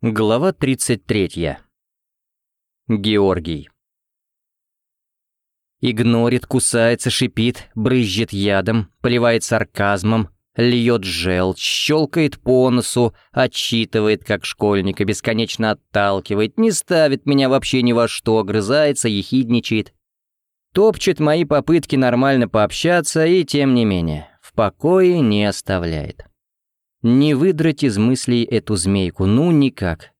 Глава 33. Георгий. Игнорит, кусается, шипит, брызжет ядом, поливает сарказмом, льет желчь, щелкает по носу, отчитывает, как школьника, бесконечно отталкивает, не ставит меня вообще ни во что, огрызается, ехидничает. Топчет мои попытки нормально пообщаться и, тем не менее, в покое не оставляет. Не выдрать из мыслей эту змейку, ну никак.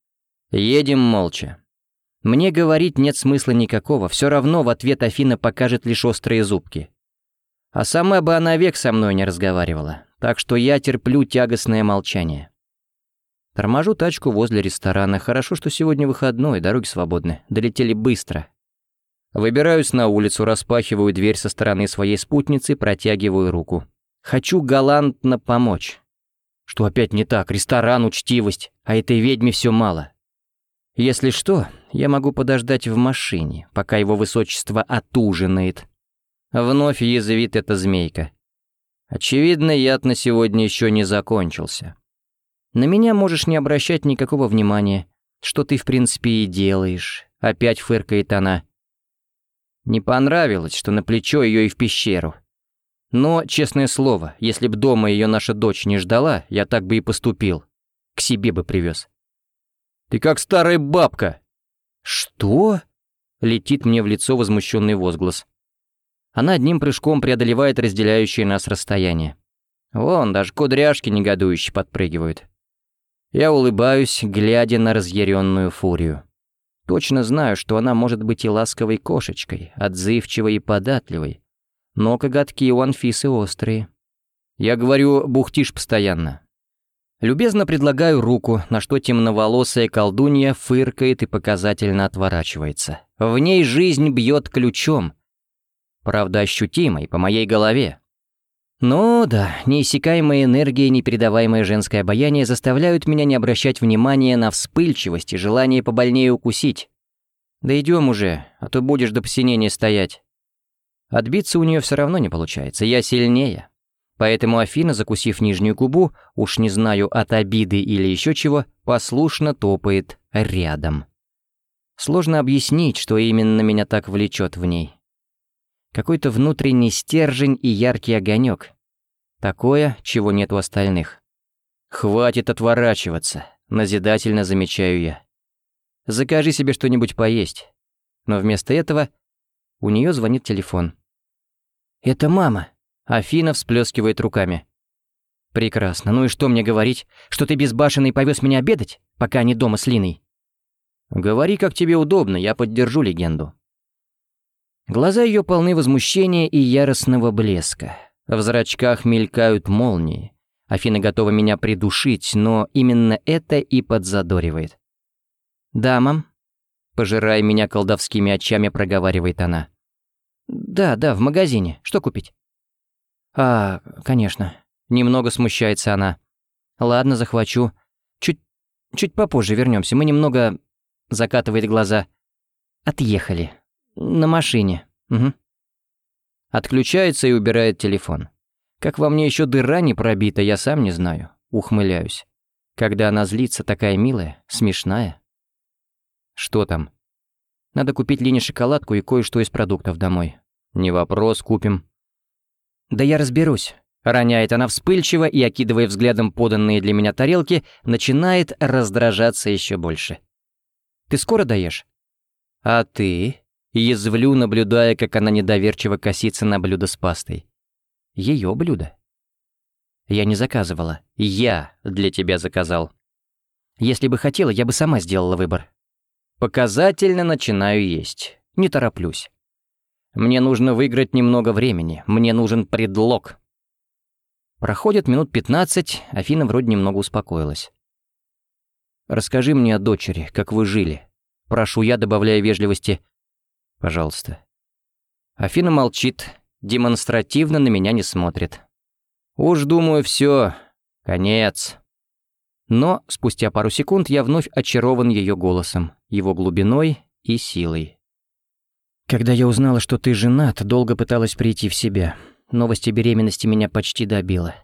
Едем молча. Мне говорить нет смысла никакого, все равно в ответ Афина покажет лишь острые зубки. А сама бы она век со мной не разговаривала, так что я терплю тягостное молчание. Торможу тачку возле ресторана, хорошо, что сегодня выходной, дороги свободны, долетели быстро. Выбираюсь на улицу, распахиваю дверь со стороны своей спутницы, протягиваю руку. Хочу галантно помочь. Что опять не так? Ресторан, учтивость. А этой ведьме все мало. Если что, я могу подождать в машине, пока его высочество отужинает. Вновь язвит эта змейка. Очевидно, яд на сегодня еще не закончился. На меня можешь не обращать никакого внимания. Что ты, в принципе, и делаешь. Опять фыркает она. Не понравилось, что на плечо ее и в пещеру. Но, честное слово, если б дома ее наша дочь не ждала, я так бы и поступил. К себе бы привез. «Ты как старая бабка!» «Что?» — летит мне в лицо возмущенный возглас. Она одним прыжком преодолевает разделяющее нас расстояние. Вон, даже кудряшки негодующе подпрыгивают. Я улыбаюсь, глядя на разъяренную фурию. Точно знаю, что она может быть и ласковой кошечкой, отзывчивой и податливой, но коготки у Анфисы острые. Я говорю, бухтишь постоянно. Любезно предлагаю руку, на что темноволосая колдунья фыркает и показательно отворачивается. В ней жизнь бьет ключом. Правда, ощутимой, по моей голове. Ну да, неиссякаемая энергия и непередаваемое женское обаяние заставляют меня не обращать внимания на вспыльчивость и желание побольнее укусить. Да идем уже, а то будешь до посинения стоять. Отбиться у нее все равно не получается, я сильнее. Поэтому Афина, закусив нижнюю губу, уж не знаю, от обиды или еще чего, послушно топает рядом. Сложно объяснить, что именно меня так влечет в ней. Какой-то внутренний стержень и яркий огонек. Такое, чего нет у остальных. «Хватит отворачиваться», — назидательно замечаю я. «Закажи себе что-нибудь поесть». Но вместо этого у нее звонит телефон. «Это мама!» Афина всплескивает руками. «Прекрасно. Ну и что мне говорить? Что ты безбашенный повез меня обедать, пока они дома с Линой?» «Говори, как тебе удобно, я поддержу легенду». Глаза ее полны возмущения и яростного блеска. В зрачках мелькают молнии. Афина готова меня придушить, но именно это и подзадоривает. «Да, мам?» Пожирая меня колдовскими очами, проговаривает она. «Да, да, в магазине. Что купить?» «А, конечно». Немного смущается она. «Ладно, захвачу. Чуть... чуть попозже вернемся. Мы немного...» Закатывает глаза. «Отъехали. На машине. Угу». Отключается и убирает телефон. Как во мне еще дыра не пробита, я сам не знаю. Ухмыляюсь. Когда она злится, такая милая, смешная. Что там? Надо купить Лине шоколадку и кое-что из продуктов домой. Не вопрос, купим. Да я разберусь. Роняет она вспыльчиво и, окидывая взглядом поданные для меня тарелки, начинает раздражаться еще больше. «Ты скоро даешь?» «А ты?» Язвлю, наблюдая, как она недоверчиво косится на блюдо с пастой. Ее блюдо. Я не заказывала. Я для тебя заказал. Если бы хотела, я бы сама сделала выбор. Показательно начинаю есть. Не тороплюсь. Мне нужно выиграть немного времени. Мне нужен предлог. Проходит минут пятнадцать, Афина вроде немного успокоилась. «Расскажи мне о дочери, как вы жили. Прошу я, добавляя вежливости. Пожалуйста». Афина молчит, демонстративно на меня не смотрит. Уж думаю, все, конец. Но спустя пару секунд я вновь очарован ее голосом, его глубиной и силой. «Когда я узнала, что ты женат, долго пыталась прийти в себя. Новость о беременности меня почти добила.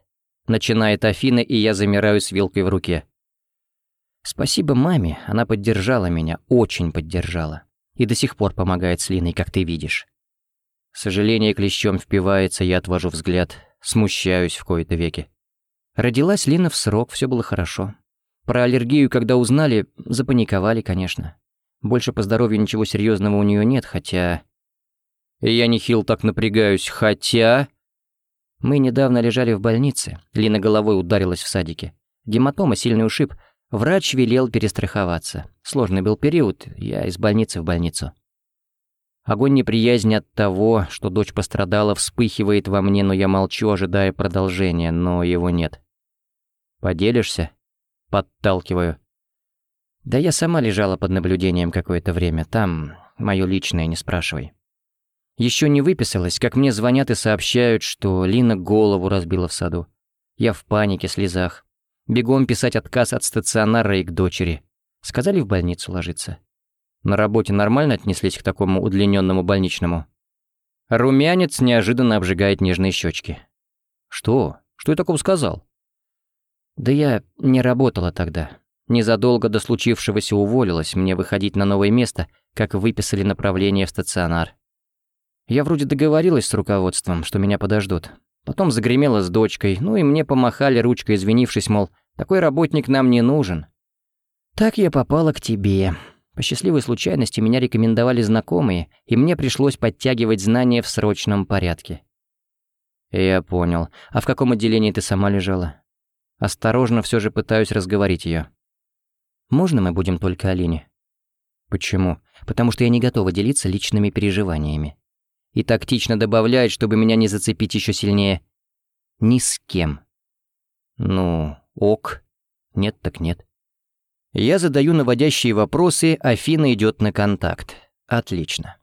Начинает Афина, и я замираю с вилкой в руке. Спасибо маме, она поддержала меня, очень поддержала. И до сих пор помогает с Линой, как ты видишь. Сожаление клещом впивается, я отвожу взгляд, смущаюсь в кои-то веки. Родилась Лина в срок, все было хорошо. Про аллергию, когда узнали, запаниковали, конечно. Больше по здоровью ничего серьезного у нее нет, хотя... Я нехил так напрягаюсь, хотя... Мы недавно лежали в больнице. Лина головой ударилась в садике. Гематома, сильный ушиб. Врач велел перестраховаться. Сложный был период, я из больницы в больницу. Огонь неприязни от того, что дочь пострадала, вспыхивает во мне, но я молчу, ожидая продолжения, но его нет. «Поделишься?» Подталкиваю. Да я сама лежала под наблюдением какое-то время. Там мое личное, не спрашивай. Еще не выписалась, как мне звонят и сообщают, что Лина голову разбила в саду. Я в панике, слезах. Бегом писать отказ от стационара и к дочери. Сказали в больницу ложиться. На работе нормально отнеслись к такому удлиненному больничному. Румянец неожиданно обжигает нежные щечки. Что? Что я такого сказал? Да я не работала тогда. Незадолго до случившегося уволилась, мне выходить на новое место, как выписали направление в стационар. Я вроде договорилась с руководством, что меня подождут. Потом загремела с дочкой, ну и мне помахали ручкой, извинившись, мол, такой работник нам не нужен. Так я попала к тебе. По счастливой случайности меня рекомендовали знакомые, и мне пришлось подтягивать знания в срочном порядке. Я понял. А в каком отделении ты сама лежала? Осторожно все же пытаюсь разговорить ее. Можно мы будем только о? Почему? Потому что я не готова делиться личными переживаниями и тактично добавляет, чтобы меня не зацепить еще сильнее. Ни с кем. Ну, ок. Нет так нет. Я задаю наводящие вопросы, Афина идет на контакт. Отлично.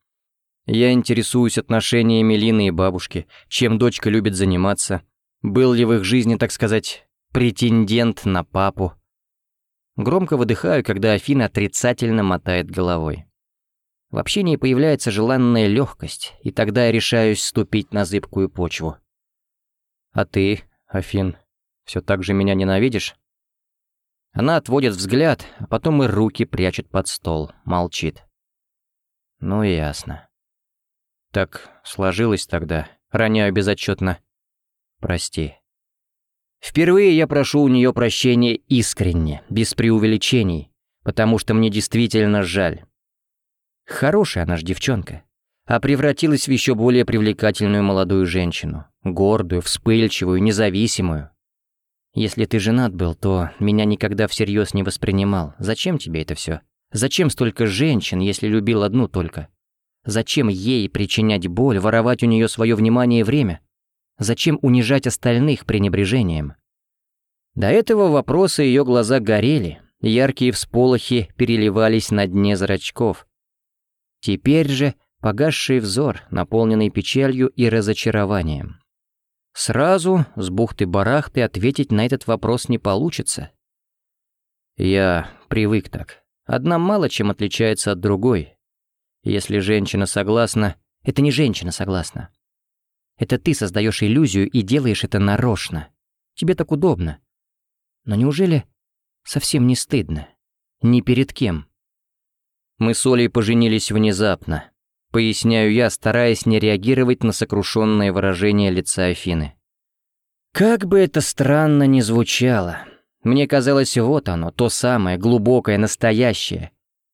Я интересуюсь отношениями Лины и бабушки, чем дочка любит заниматься. Был ли в их жизни, так сказать, претендент на папу? Громко выдыхаю, когда Афина отрицательно мотает головой. В общении появляется желанная легкость, и тогда я решаюсь ступить на зыбкую почву. «А ты, Афин, все так же меня ненавидишь?» Она отводит взгляд, а потом и руки прячет под стол, молчит. «Ну, ясно». «Так сложилось тогда, роняю безотчетно. Прости». Впервые я прошу у нее прощения искренне, без преувеличений, потому что мне действительно жаль. Хорошая она ж девчонка. А превратилась в еще более привлекательную молодую женщину. Гордую, вспыльчивую, независимую. Если ты женат был, то меня никогда всерьез не воспринимал. Зачем тебе это все? Зачем столько женщин, если любил одну только? Зачем ей причинять боль, воровать у нее свое внимание и время? Зачем унижать остальных пренебрежением? До этого вопроса ее глаза горели, яркие всполохи переливались на дне зрачков. Теперь же погасший взор, наполненный печалью и разочарованием. Сразу с бухты-барахты ответить на этот вопрос не получится. Я привык так. Одна мало чем отличается от другой. Если женщина согласна, это не женщина согласна. Это ты создаешь иллюзию и делаешь это нарочно. Тебе так удобно. Но неужели совсем не стыдно? Ни перед кем. Мы с Олей поженились внезапно. Поясняю я, стараясь не реагировать на сокрушенное выражение лица Афины. Как бы это странно ни звучало, мне казалось, вот оно, то самое, глубокое, настоящее.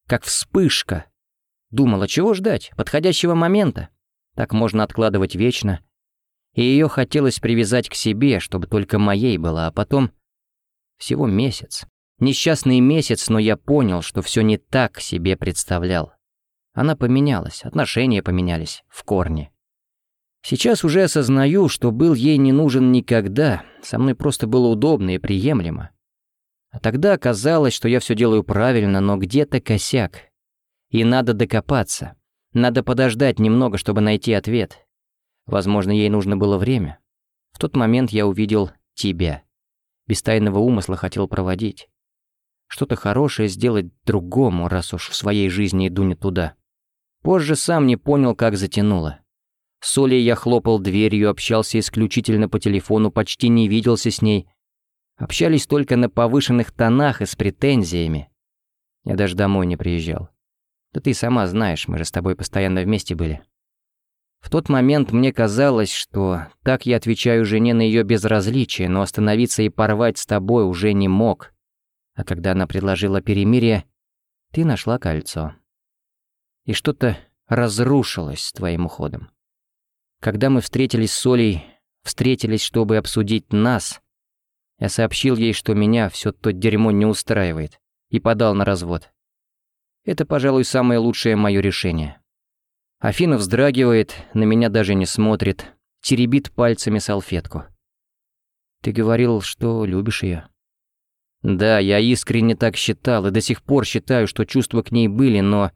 Как вспышка. Думала, чего ждать, подходящего момента. Так можно откладывать вечно. И ее хотелось привязать к себе, чтобы только моей была, а потом... Всего месяц. Несчастный месяц, но я понял, что все не так себе представлял. Она поменялась, отношения поменялись, в корне. Сейчас уже осознаю, что был ей не нужен никогда, со мной просто было удобно и приемлемо. А тогда оказалось, что я все делаю правильно, но где-то косяк. И надо докопаться. Надо подождать немного, чтобы найти ответ. Возможно, ей нужно было время. В тот момент я увидел тебя. Без тайного умысла хотел проводить. Что-то хорошее сделать другому, раз уж в своей жизни иду не туда. Позже сам не понял, как затянуло. С Олей я хлопал дверью, общался исключительно по телефону, почти не виделся с ней. Общались только на повышенных тонах и с претензиями. Я даже домой не приезжал. Да ты сама знаешь, мы же с тобой постоянно вместе были. В тот момент мне казалось, что так я отвечаю жене на ее безразличие, но остановиться и порвать с тобой уже не мог. А когда она предложила перемирие, ты нашла кольцо. И что-то разрушилось с твоим уходом. Когда мы встретились с Олей, встретились, чтобы обсудить нас, я сообщил ей, что меня все то дерьмо не устраивает, и подал на развод. Это, пожалуй, самое лучшее мое решение. Афина вздрагивает, на меня даже не смотрит, теребит пальцами салфетку. «Ты говорил, что любишь ее. «Да, я искренне так считал и до сих пор считаю, что чувства к ней были, но...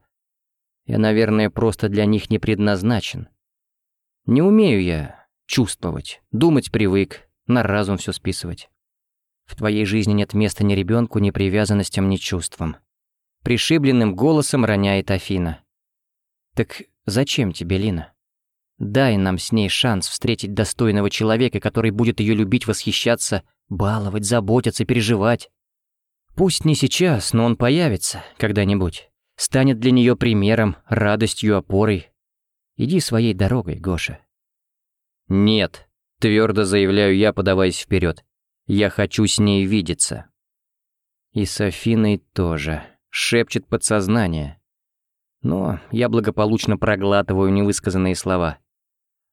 Я, наверное, просто для них не предназначен. Не умею я чувствовать, думать привык, на разум все списывать. В твоей жизни нет места ни ребенку, ни привязанностям, ни чувствам». Пришибленным голосом роняет Афина. «Так Зачем тебе Лина? Дай нам с ней шанс встретить достойного человека, который будет ее любить, восхищаться, баловать, заботиться, переживать. Пусть не сейчас, но он появится когда-нибудь. Станет для нее примером, радостью, опорой. Иди своей дорогой, Гоша. Нет, твердо заявляю я, подаваясь вперед. Я хочу с ней видеться. И с Афиной тоже, шепчет подсознание. Но я благополучно проглатываю невысказанные слова.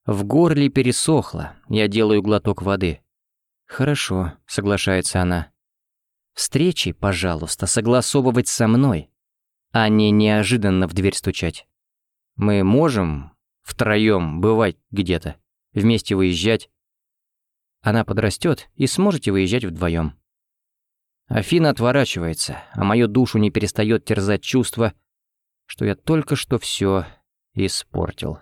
В горле пересохло, я делаю глоток воды. «Хорошо», — соглашается она. «Встречи, пожалуйста, согласовывать со мной, а не неожиданно в дверь стучать. Мы можем втроём бывать где-то, вместе выезжать. Она подрастет и сможете выезжать вдвоем. Афина отворачивается, а мою душу не перестает терзать чувство, что я только что все испортил.